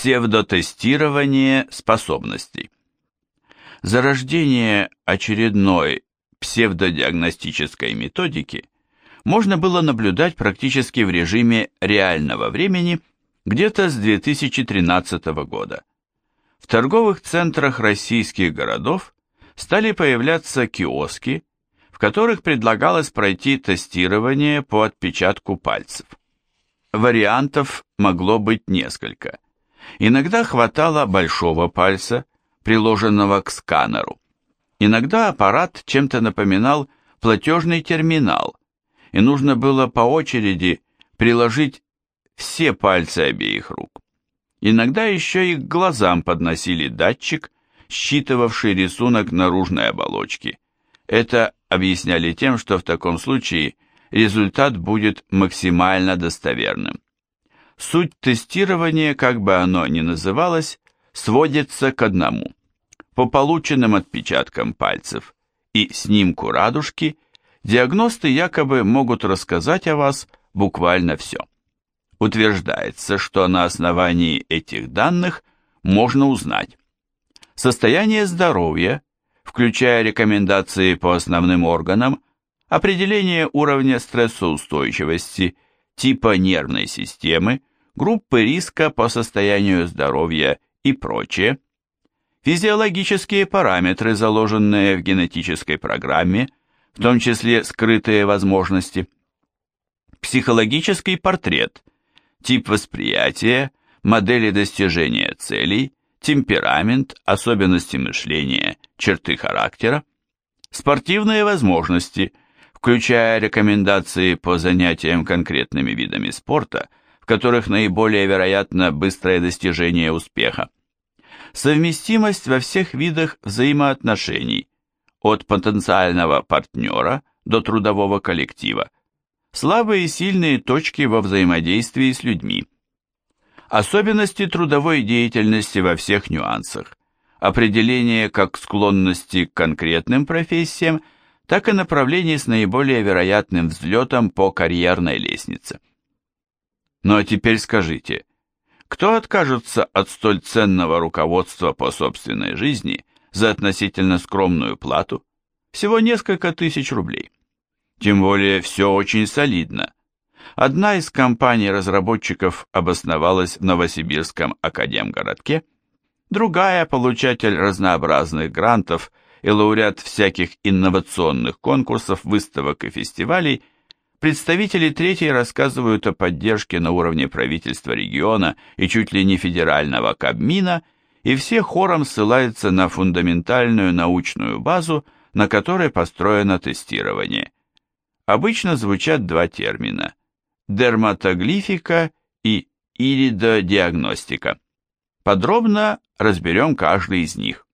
Псевдотестирование способностей. Зарождение очередной псевдодиагностической методики можно было наблюдать практически в режиме реального времени где-то с 2013 года. В торговых центрах российских городов стали появляться киоски, в которых предлагалось пройти тестирование по отпечатку пальцев. Вариантов могло быть несколько – Иногда хватало большого пальца, приложенного к сканеру. Иногда аппарат чем-то напоминал платежный терминал, и нужно было по очереди приложить все пальцы обеих рук. Иногда еще и к глазам подносили датчик, считывавший рисунок наружной оболочки. Это объясняли тем, что в таком случае результат будет максимально достоверным. Суть тестирования, как бы оно ни называлось, сводится к одному. По полученным отпечаткам пальцев и снимку радужки диагносты якобы могут рассказать о вас буквально все. Утверждается, что на основании этих данных можно узнать состояние здоровья, включая рекомендации по основным органам, определение уровня стрессоустойчивости, типа нервной системы, группы риска по состоянию здоровья и прочее, физиологические параметры, заложенные в генетической программе, в том числе скрытые возможности, психологический портрет, тип восприятия, модели достижения целей, темперамент, особенности мышления, черты характера, спортивные возможности, включая рекомендации по занятиям конкретными видами спорта – которых наиболее вероятно быстрое достижение успеха. Совместимость во всех видах взаимоотношений, от потенциального партнера до трудового коллектива, слабые и сильные точки во взаимодействии с людьми, особенности трудовой деятельности во всех нюансах, определение как склонности к конкретным профессиям, так и направлений с наиболее вероятным взлетом по карьерной лестнице. Ну а теперь скажите, кто откажется от столь ценного руководства по собственной жизни за относительно скромную плату? Всего несколько тысяч рублей. Тем более все очень солидно. Одна из компаний-разработчиков обосновалась в Новосибирском академгородке, другая – получатель разнообразных грантов и лауреат всяких инновационных конкурсов, выставок и фестивалей – Представители третьей рассказывают о поддержке на уровне правительства региона и чуть ли не федерального Кабмина, и все хором ссылаются на фундаментальную научную базу, на которой построено тестирование. Обычно звучат два термина – дерматоглифика и иридодиагностика. Подробно разберем каждый из них.